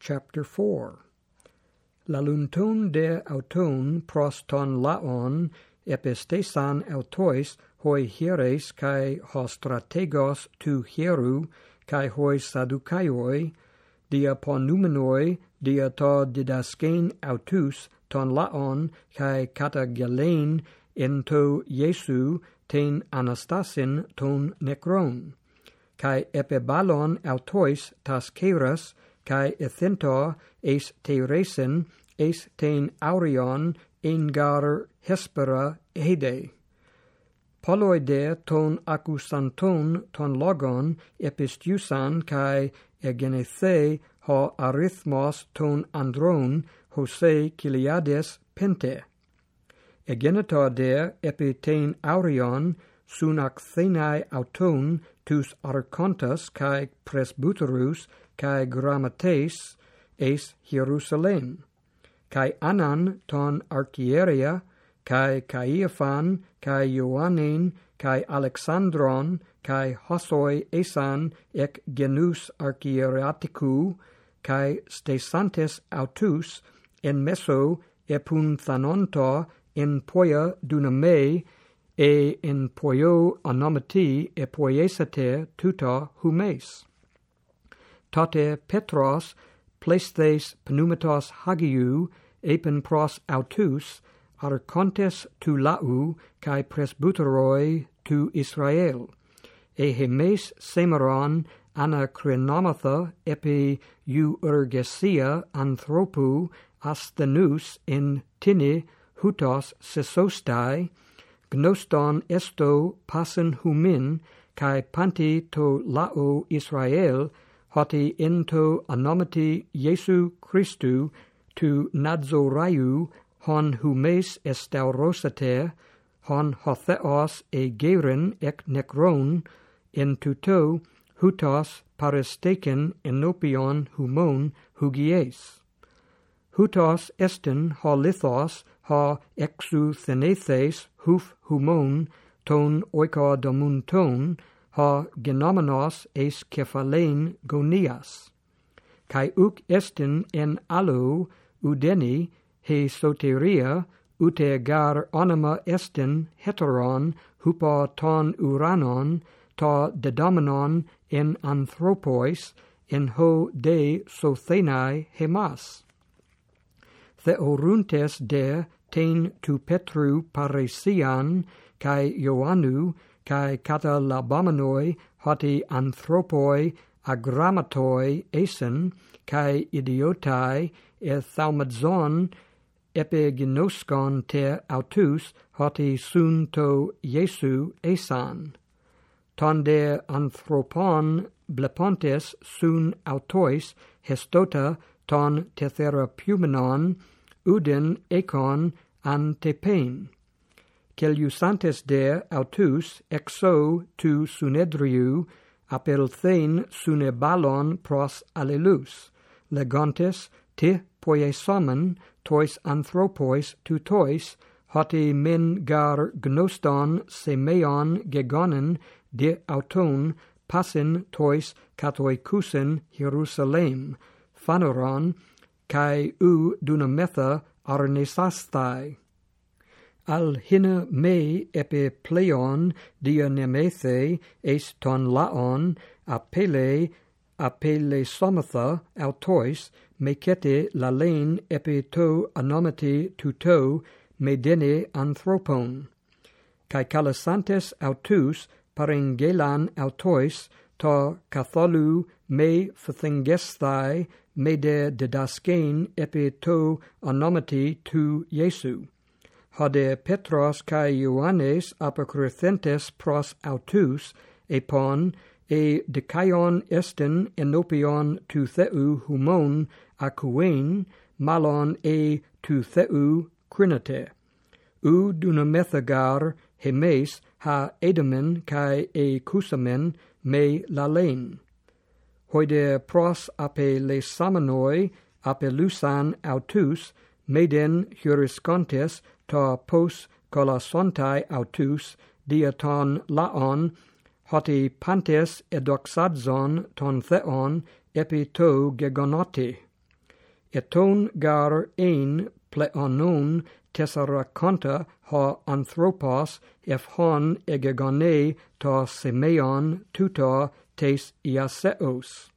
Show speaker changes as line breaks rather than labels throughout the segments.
chapter 4. La lunton de auton proston laon epistesan autois hoi hieres kai hostrategos tu hieru kai hoi saducaioi dia ponumenoi dia to didaskein autus ton laon kai katagelen ento Jesu ten anastasin ton necron kai epebalon autois tas keras kai ethento eis te eis ten aurion engar hespera hede poloide ton acusanton ton logon epistiusan kai egenethe ho arithmos ton andron hose kiliades pente. Egenetor de epi aurion sunac thenai auton tus archontas kai presbyterus kai grammates eis Hierusalem, kai anan ton archieria, kai Caiaphan, kai Ioannin, kai Alexandron, kai Hosoi esan ec genus archieriaticu, kai stesantes autus en meso epuntanonta in poia duname e in poio anomati e poiesate tuta humes tate Petros plestes pneumatos hagiou epen pros autus archontes tu lau kai presbyteroi tu Israel. Ehemes semeron anacrenomatha epi eu urgesia anthropu in tini hutos sesostai gnoston esto passen humin kai panti to lao Israel hoti into anomati Jesu Christu tu Nazoraiu hon humes estaurosater hon hotheos egerin ek necron in tuto hutos paresteken enopion humon hugies. Hutos estin ha lithos ha exu thenethes huf humon ton oika domun ton ha genomenos eis cephalein gonias, cae uc estin en alu udeni he soteria ute gar anima estin heteron hupa ton uranon ta dedomenon en anthropois en ho de sothenai hemas. Theoruntes de ten tu Petru paresian cae Ioannu kai kata labamanoi hoti anthropoi agrammatoi esen kai idiotai e thalmadzon epigenoskon te autus hoti sun to Jesu esan. Tonde anthropon blepontes sun autois hestota ton tetherapumenon uden econ antepein. Celiusantes de autus exo tu sunedriu apelthein sunebalon pros allelus, legontes te poiesomen tois anthropois tutois, hoti men gar gnoston semeon gegonen de auton passin tois catoicusen Hierusalem, phaneron, cae u dunametha arnesastai al hina me epe pleon dia nemethe eis ton laon apele apele somatha autois mecete la lane epe to anomati tuto medene anthropon kai calasantes autus parengelan autois to catholu me phthengesthai me de didaskein epe to anomati tu Jesu hade Petros kai Ioannes apocrythentes pros autus epon e decaion estin enopion tu theu humon acuein malon e tu theu crinate u dunamethagar hemes ha edamen kai e cusamen me lalein. Hoide pros ape lesamanoi ape lusan autus meden heuriscontes ta pos colasontai autus diaton laon hoti pantes edoxadzon ton theon epi to gegonoti. Eton gar ein pleonon tesseraconta ha anthropos ef hon egegone ta semeon tuta tes iaseos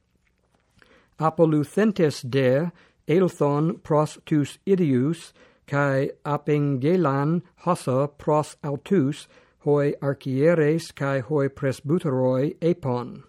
apoluthentes de elthon pros tus idius cae apengelan hossa pros autus hoi archieres cae hoi presbyteroi epon.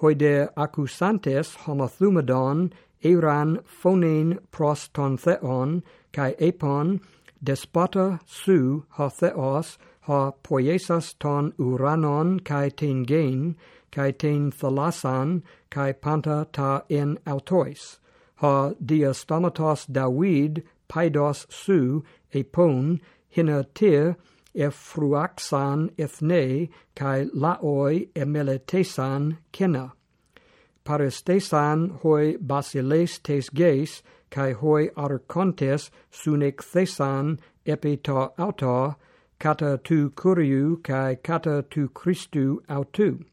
Hoi de accusantes homothumadon eran phonein pros ton theon, cae epon despota su ha theos ha poiesas ton uranon cae ten gain, cae ten thalassan, cae panta ta in autois, ha diastomatos David paidos su epon hinatir efruaxan ethne kai laoi emeletesan kena. Parestesan hoi basiles tes geis kai hoi arcontes sunec thesan epita auta kata tu curiu kai kata tu christu autu.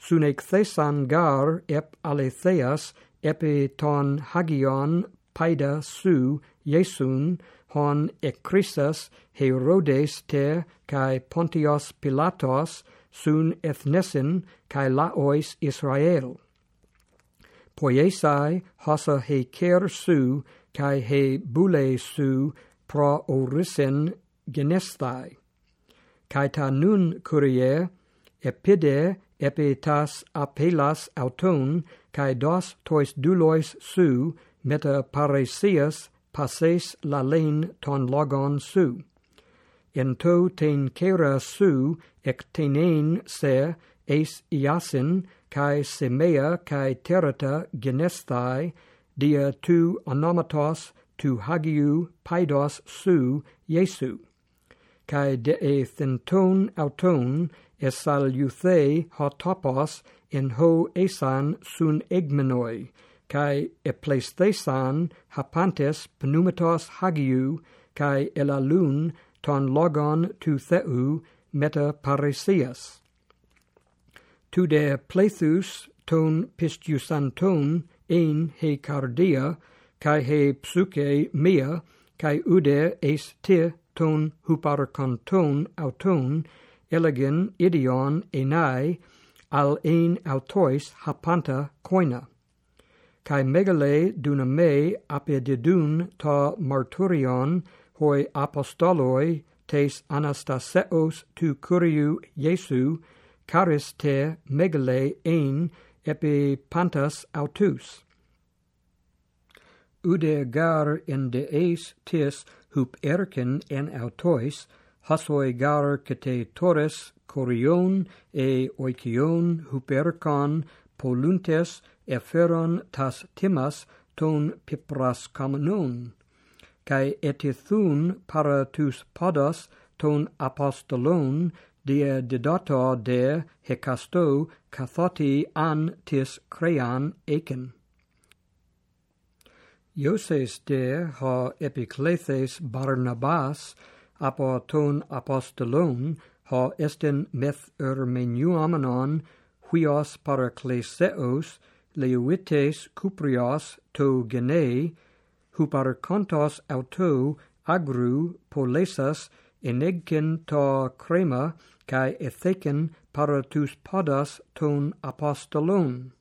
Sunec thesan gar ep aletheas epi ton hagion paida su Iesun hon ecrisas Herodes te cae Pontios Pilatos sun ethnesin cae laois Israel. Poiesai hosa he cer su cae he bule su pro orisin genestai. Cae ta nun curie epide epitas apelas auton cae dos tois dulois su meta paresias passes la lein ton logon su. En to ten cera su ec tenen se eis iasin, cae semea cae terata genestai, dia tu onomatos tu hagiu paidos su Iesu. Cae de e thenton auton esal euthe hotopos en ho esan sun egmenoi, kai epleisthesan hapantes pneumatos hagiu kai elalun ton logon tu theu meta paresias tu de plethus ton pistiusanton ein he cardia kai he psuche mia kai ude es te ton huparconton auton elegin idion enai al ein autois hapanta koina kai megale dunamei apedidun ta marturion hoi apostoloi tes anastaseos tu curiu Iesu caris te megale ein epi pantas autus. Ude gar in dees tis hup erken en autois, hasoi gar cete torres corion e oikion hupercon poluntes eferon tas timas ton pipras kamnon kai etithun para tus podos ton apostolon die didato de hecasto kathoti an tis crean eken Ioses de ha epiclethes Barnabas apo ton apostolon ha esten meth ermenuamenon huios paracleseos, Leuites Cuprios to genei huparcontos auto agru polesas enegken ta crema kai etheken paratus podas ton apostolon.